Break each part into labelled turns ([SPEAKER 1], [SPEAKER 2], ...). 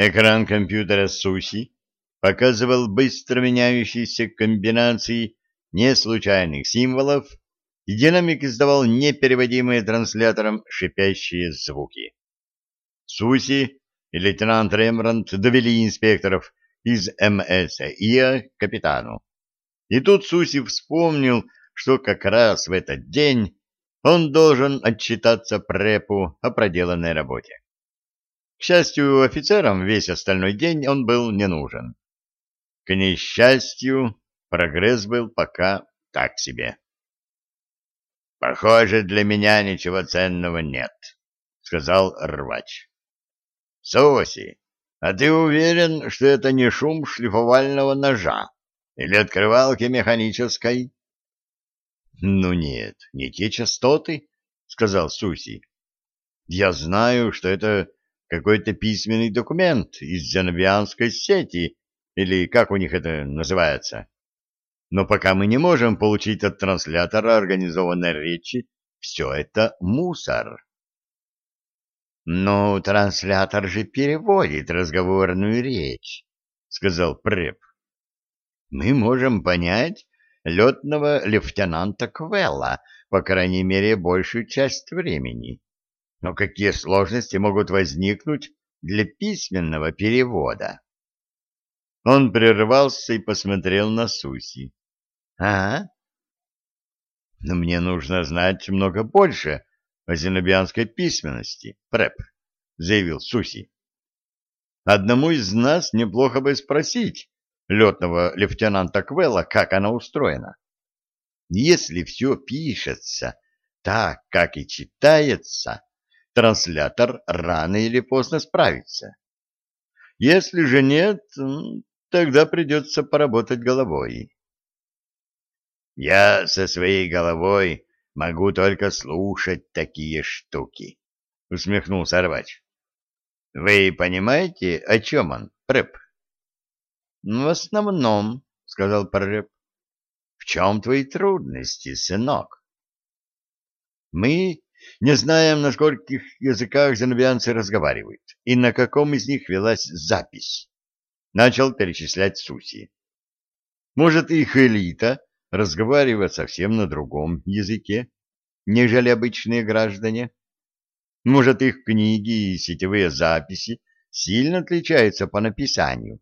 [SPEAKER 1] Экран компьютера Суси показывал быстро меняющиеся комбинации неслучайных символов, и динамик издавал непереводимые транслyaтором шипящие звуки. Суси и лейтенант Рембрандт довели инспекторов из МСИА к капитану. И тут Суси вспомнил, что как раз в этот день он должен отчитаться препу о проделанной работе. К счастью, офицерам весь остальной день он был не нужен. К несчастью, прогресс был пока так себе. «Похоже, для меня ничего ценного нет», — сказал рвач. «Соси, а ты уверен, что это не шум шлифовального ножа или открывалки механической?»
[SPEAKER 2] «Ну нет, не те частоты», — сказал Суси. «Я знаю, что это какой-то письменный документ из зенобианской сети, или как у них это называется. Но пока мы не можем получить от транслятора организованной речи, все это мусор.
[SPEAKER 1] «Ну, транслятор же переводит разговорную речь», — сказал Преп. «Мы можем понять летного лейтенанта Квелла, по крайней мере, большую часть времени. Но какие сложности могут возникнуть для письменного перевода? Он прервался и посмотрел на Суси. — А? — Но мне нужно знать много больше о зенобианской письменности, Преп, — заявил Суси. — Одному из нас неплохо бы спросить летного лейтенанта Квелла, как она устроена. Если все пишется так, как и читается, транслятор рано или поздно справится. Если же нет, тогда придется поработать головой.
[SPEAKER 2] Я со своей головой могу только слушать такие штуки, — усмехнулся рвач. — Вы понимаете, о чем он, Прэп?
[SPEAKER 1] — В основном, — сказал Прэп. — В чем твои трудности, сынок? — Мы не знаем, на скольких языках зенобианцы разговаривают и на каком из них велась запись. Начал перечислять Суси. Может, их элита разговаривает совсем на другом языке, нежели обычные граждане? Может, их книги и сетевые записи сильно отличаются по написанию?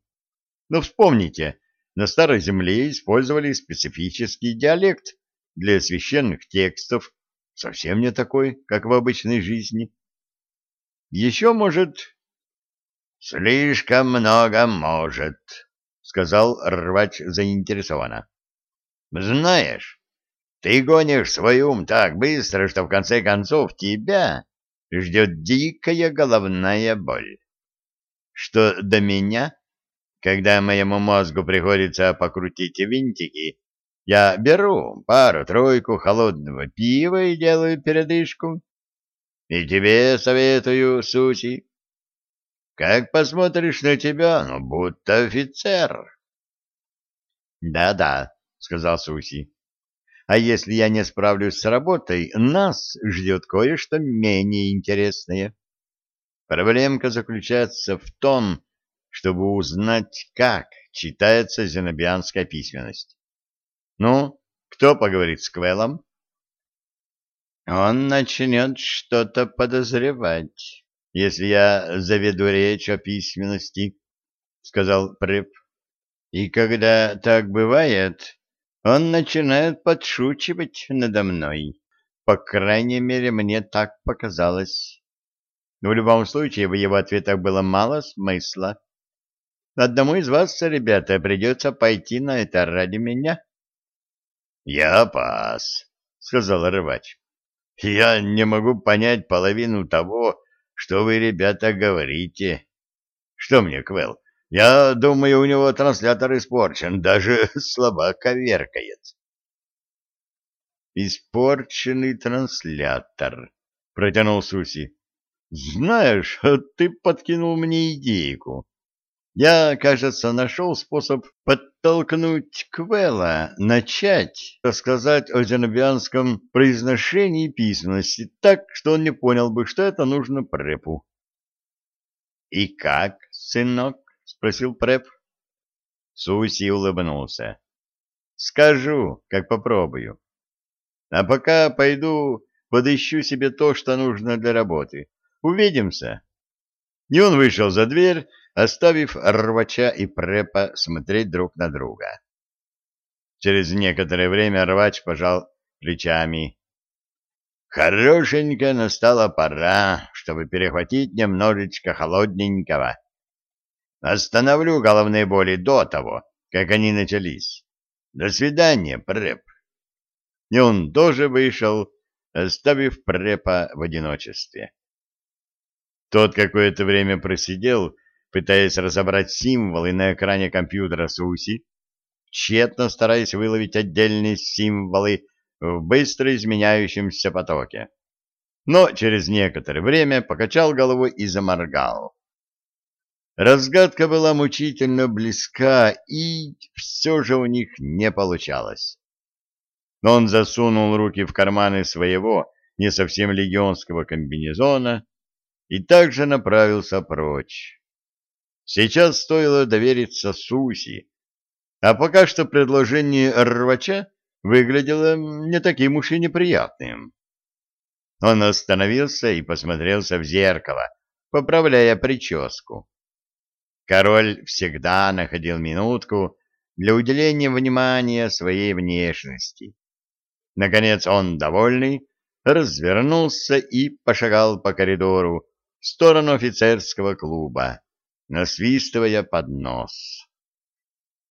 [SPEAKER 1] Но вспомните, на Старой Земле использовали специфический диалект для священных текстов, совсем не такой, как в обычной жизни. Еще может...
[SPEAKER 2] — Слишком много может, — сказал рвач заинтересованно. — Знаешь, ты гонишь свой ум так быстро, что в конце концов тебя ждет дикая головная боль. Что до меня, когда моему мозгу приходится покрутить винтики, я беру пару-тройку холодного пива и делаю передышку. И тебе советую, Суси. Как посмотришь на тебя, ну, будто офицер.
[SPEAKER 1] Да-да, сказал Суси. А если я не справлюсь с работой, нас ждет кое-что менее интересное. Проблемка заключается в том, чтобы узнать, как читается зенобианская письменность. Ну, кто поговорит с Квеллом? Он начнет что-то подозревать, если я заведу речь о письменности, — сказал Преп. И когда так бывает, он начинает подшучивать надо мной. По крайней мере, мне так показалось. В любом случае, в его ответах было мало смысла. Одному из вас, ребята, придется пойти на это ради меня.
[SPEAKER 2] «Я пас», — сказал рыбач. «Я не могу понять половину того, что вы, ребята, говорите. Что мне, Квел? Я думаю, у него транслятор испорчен, даже слова коверкает».
[SPEAKER 1] «Испорченный транслятор», — протянул Суси. «Знаешь, ты подкинул мне идейку. Я, кажется, нашел способ подтолкнуть Квелла начать рассказать о зенобианском произношении письменности так, что он не понял бы, что это нужно препу. И как, сынок? — спросил Преп. Суси улыбнулся. — Скажу, как попробую. А пока пойду подыщу себе то, что нужно для работы. Увидимся. И он вышел за дверь, оставив рвача и препа смотреть друг на друга. Через некоторое время рвач пожал плечами. Хорошенько настала пора, чтобы перехватить немножечко холодненького. Остановлю головные боли до того, как они начались. До свидания, преп. И он тоже вышел, оставив препа в одиночестве. Тот какое-то время просидел, пытаясь разобрать символы на экране компьютера Суси, тщетно стараясь выловить отдельные символы в быстро изменяющемся потоке. Но через некоторое время покачал головой и заморгал. Разгадка была мучительно близка, и все же у них не получалось. Но он засунул руки в карманы своего не совсем легионского комбинезона и также направился прочь. Сейчас стоило довериться Суси, а пока что предложение рвача выглядело не таким уж и неприятным. Он остановился и посмотрелся в зеркало, поправляя прическу. Король всегда находил минутку для уделения внимания своей внешности. Наконец он, довольный, развернулся и пошагал по коридору в сторону офицерского клуба, насвистывая под нос.